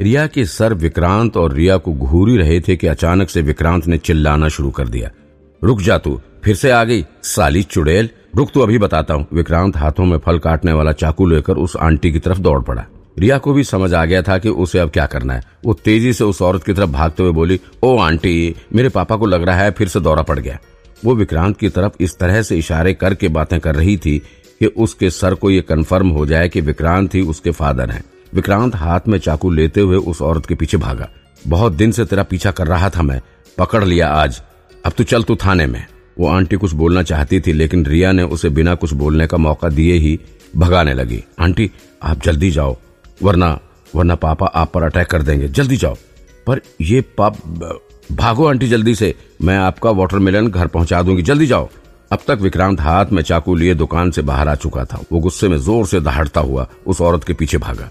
रिया के सर विक्रांत और रिया को घूरी रहे थे कि अचानक से विक्रांत ने चिल्लाना शुरू कर दिया। रुक जा तू, फिर से आ गई, साली चुड़ैल। रुक तू, अभी बताता हूँ। विक्रांत हाथों में फल काटने वाला चाकू लेकर उस आंटी की तरफ़ दौड़ पड़ा। रिया को भी समझ आ गया था कि उसे अब क्या करना है। वो तेज़ी से उस औरत की तरफ़ भागते हुए बोली, ओ आंटी, मेरे पापा को लग रहा है फिर से दौरा पड़ गया। वो विक्रांत की तरफ़ इस तरह से इशारे करके बातें कर रही थी कि उसके सर को ये कन्फर्म हो जाए कि विक्रांत ही उसके फादर हैं। विक्रांत हाथ में चाकू लेते हुए उस औरत के पीछे भागा। बहुत दिन से तेरा पीछा कर रहा था मैं। पकड़ लिया आज। अब तू चल तू थाने में। वो आंटी कुछ बोलना चाहती थी, लेकिन रिया ने उसे बिना कुछ बोलने का मौका दिए ही भगाने लगी। आंटी, आप जल्दी जाओ, वरना वरना पापा आप पर अटैक कर देंगे। जल्दी जाओ। पर ये पाप, भागो आंटी जल्दी से। मैं आपका वाटरमेलन घर पहुँचा दूँगी। जल्दी जाओ। अब तक विक्रांत हाथ में चाकू लिए दुकान से बाहर आ चुका था। वो गुस्से में ज़ोर से दहाड़ता हुआ उस औरत के पीछे भागा।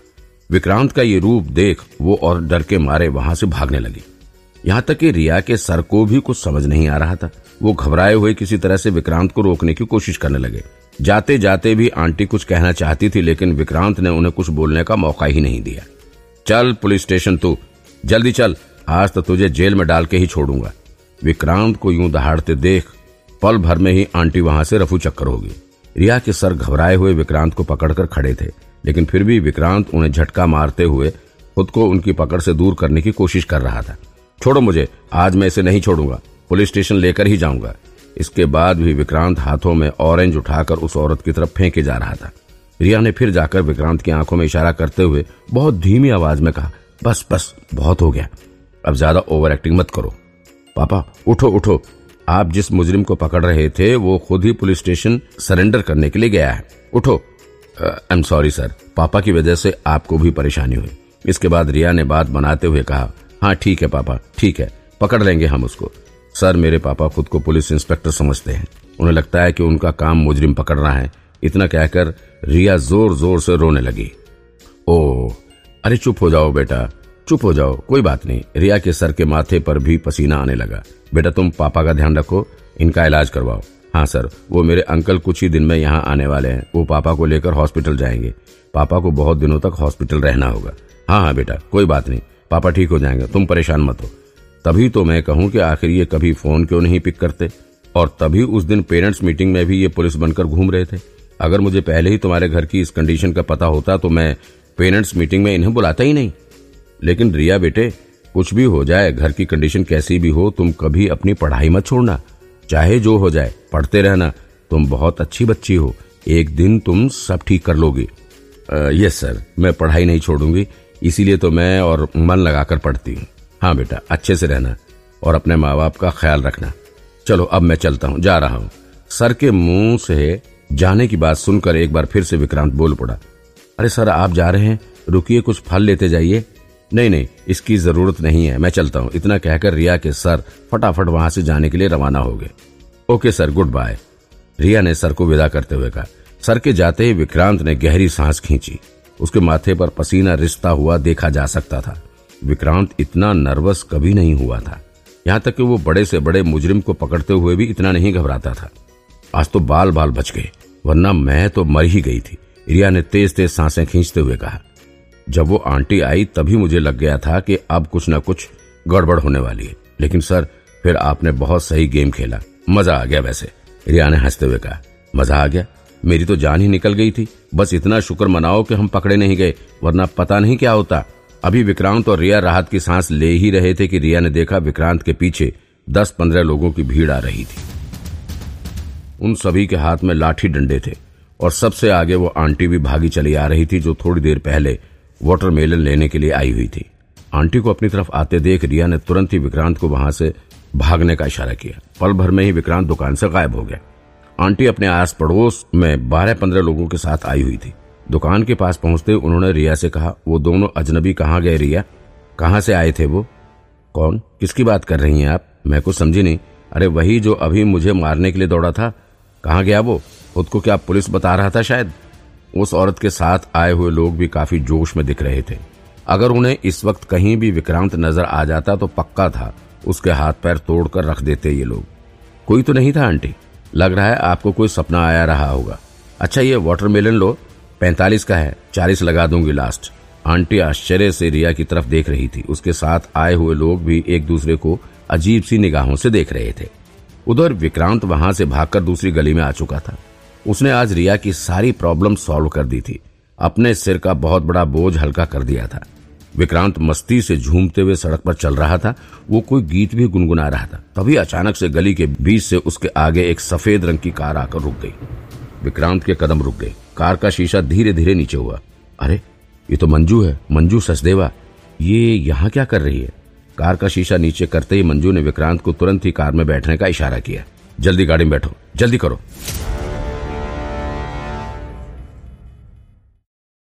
विक्रांत का ये रूप देख वो और डर के मारे वहाँ से भागने लगी। यहाँ तक कि रिया के सर को भी कुछ समझ नहीं आ रहा था। वो घबराए हुए किसी तरह से विक्रांत को रोकने की कोशिश करने लगे। जाते जाते भी आंटी कुछ कहना चाहती थी, लेकिन विक्रांत ने उन्हें कुछ बोलने का मौका ही नहीं दिया। चल पुलिस स्टेशन तू। जल्दी चल। आज तो तुझे जेल में डाल के ही छोड़ूँगा। विक्रांत को यूँ दहाड़ते देख पल भर में ही आंटी वहाँ से रफू चक्कर होगी रिया के सर घबराए हुए विक्रांत को पकड़कर खड़े थे। लेकिन फिर भी विक्रांत उन्हें झटका मारते हुए खुद को उनकी पकड़ से दूर करने की कोशिश कर रहा था। छोड़ो मुझे, आज मैं इसे नहीं छोड़ूँगा। पुलिस स्टेशन लेकर ही जाऊँगा। इसके बाद भी विक्रांत हाथों में ऑरेंज उठाकर उस औरत की तरफ़ फेंके जा रहा था। रिया ने फिर जाकर विक्रांत की आँखों में इशारा करते हुए बहुत धीमी आवाज़ में कहा, बस बस, बहुत हो गया। अब ज़्यादा ओवर एक्टिंग मत करो। पापा, उठो उठो। आप जिस मुजरिम को पकड़ रहे थे, वो खुद ही पुलिस स्टेशन सरेंडर करने के लिए गया है। उठो। आई एम सॉरी सर पापा की वजह से आपको भी परेशानी हुई। इसके बाद रिया ने बात बनाते हुए कहा हाँ ठीक है पापा, ठीक है, पकड़ लेंगे हम उसको। सर, मेरे पापा खुद को पुलिस इंस्पेक्टर समझते हैं। उन्हें लगता है कि उनका काम मुजरिम पकड़ना है। इतना कहकर रिया ज़ोर ज़ोर से रोने लगी। ओ, अरे, चुप हो जाओ बेटा, चुप हो जाओ, कोई बात नहीं। रिया के सर के माथे पर भी पसीना आने लगा। बेटा, तुम पापा का ध्यान रखो, इनका इलाज करवाओ। हाँ सर, वो मेरे अंकल कुछ ही दिन में यहाँ आने वाले हैं। वो पापा को लेकर हॉस्पिटल जाएँगे। पापा को बहुत दिनों तक हॉस्पिटल रहना होगा। हाँ हाँ बेटा, कोई बात नहीं। पापा ठीक हो जाएँगे, तुम परेशान मत हो। तभी तो मैं कहूँ कि आखिर ये कभी फ़ोन क्यों नहीं पिक करते? और तभी उस दिन पेरेंट्स मीटिंग में भी ये पुलिस बनकर घूम रहे थे। अगर मुझे पहले ही तुम्हारे घर की इस कंडीशन का पता होता तो मैं पेरेंट्स मीटिंग में इन्हें बुलाता ही नहीं। लेकिन रिया बेटे, कुछ भी हो जाए, घर की कंडीशन कैसी भी हो, तुम कभी अपनी पढ़ाई मत छोड़ना। चाहे जो हो जाए, पढ़ते रहना। तुम बहुत अच्छी बच्ची हो। एक दिन तुम सब ठीक कर लोगी। यस सर मैं पढ़ाई नहीं छोड़ूँगी, इसीलिए तो मैं और मन लगाकर पढ़ती हूँ। हाँ बेटा, अच्छे से रहना और अपने माँ बाप का ख्याल रखना। चलो, अब मैं चलता हूँ, जा रहा हूँ। सर के मुँह से जाने की बात सुनकर एक बार फिर से विक्रांत बोल पड़ा। अरे सर, आप जा रहे हैं, रुकिए, कुछ फल लेते जाइए। नहीं नहीं, इसकी ज़रूरत नहीं है, मैं चलता हूँ। इतना कहकर रिया के सर फटाफट वहाँ से जाने के लिए रवाना हो गए। Okay sir goodbye Riya ने सर को विदा करते हुए कहा। सर के जाते ही विक्रांत ने गहरी सांस खींची। उसके माथे पर पसीना रिश्ता हुआ देखा जा सकता था। विक्रांत इतना नर्वस कभी नहीं हुआ था। यहाँ तक कि वो बड़े से बड़े मुजरिम को पकड़ते हुए भी इतना नहीं घबराता था। आज तो बाल बाल बच गए, वरना मैं तो मर ही गई थी। रिया ने तेज तेज साँसें खींचते हुए कहा। जब वो आंटी आई तभी मुझे लग गया था कि अब कुछ न कुछ गड़बड़ होने वाली है। लेकिन सर, फिर आपने बहुत सही गेम खेला। मज़ा आ गया वैसे रिया ने हँसते हुए कहा। मज़ा आ गया? मेरी तो जान ही निकल गई थी। बस इतना शुक्र मनाओ कि हम पकड़े नहीं गए, वरना पता नहीं क्या होता। अभी विक्रांत और रिया राहत की सांस ले ही रहे थे कि रिया ने देखा विक्रांत के पीछे दस पंद्रह लोगों की भीड़ आ रही थी। उन सभी के हाथ में लाठी डंडे थे और सबसे आगे वो आंटी भी भागी चली आ रही थी जो थोड़ी देर पहले वाटरमेलन लेने के लिए आई हुई थी। आंटी को अपनी तरफ़ आते देख रिया ने तुरंत ही विक्रांत को वहाँ से भागने का इशारा किया। पल भर में ही विक्रांत दुकान से गायब हो गया। आंटी अपने आस पड़ोस में बारह पंद्रह लोगों के साथ आई हुई थी। दुकान के पास पहुँचते उन्होंने रिया से कहा, वो दोनों अजनबी कहाँ गए रिया? कहाँ से आए थे वो? कौन? किसकी बात कर रही हैं आप? मैं कुछ समझी नहीं। अरे वही जो अभी मुझे मारने के लिए दौड़ा था, कहाँ गया वो? खुद को क्या पुलिस बता रहा था शायद? उस औरत के साथ आए हुए लोग भी काफ़ी जोश में दिख रहे थे। अगर उन्हें इस वक्त कहीं भी विक्रांत नज़र आ जाता तो पक्का था, उसके हाथ पैर तोड़कर रख देते ये लोग। कोई तो नहीं था, आंटी? लग रहा है आपको कोई सपना आया रहा होगा। अच्छा ये वाटरमेलन लो। पैंतालीस का है, चालीस लगा दूँगी लास्ट आंटी आश्चर्य से रिया की तरफ़ देख रही थी। उसके साथ आए हुए लोग भी एक दूसरे को अजीब सी निगाहों से देख रहे थे। उधर विक्रांत वहाँ से भागकर दूसरी गली में आ चुका था। उसने आज रिया की सारी प्रॉब्लम सॉल्व कर दी थी। अपने सिर का बहुत बड़ा बोझ हल्का कर दिया था। विक्रांत मस्ती से झूमते हुए सड़क पर चल रहा था। वो कोई गीत भी गुनगुना रहा था। तभी अचानक से गली के बीच से उसके आगे एक सफ़ेद रंग की कार आकर रुक गई। विक्रांत के कदम रुक गए। कार का शीशा धीरे धीरे नीचे हुआ। अरे, ये तो मंजू है। मंजू सचदेवा, ये यहाँ क्या कर रही है? कार का शीशा नीचे करते ही मंजू ने विक्रांत को तुरंत ही कार में बैठने का इशारा किया। जल्दी गाड़ी में बैठो। जल्दी करो।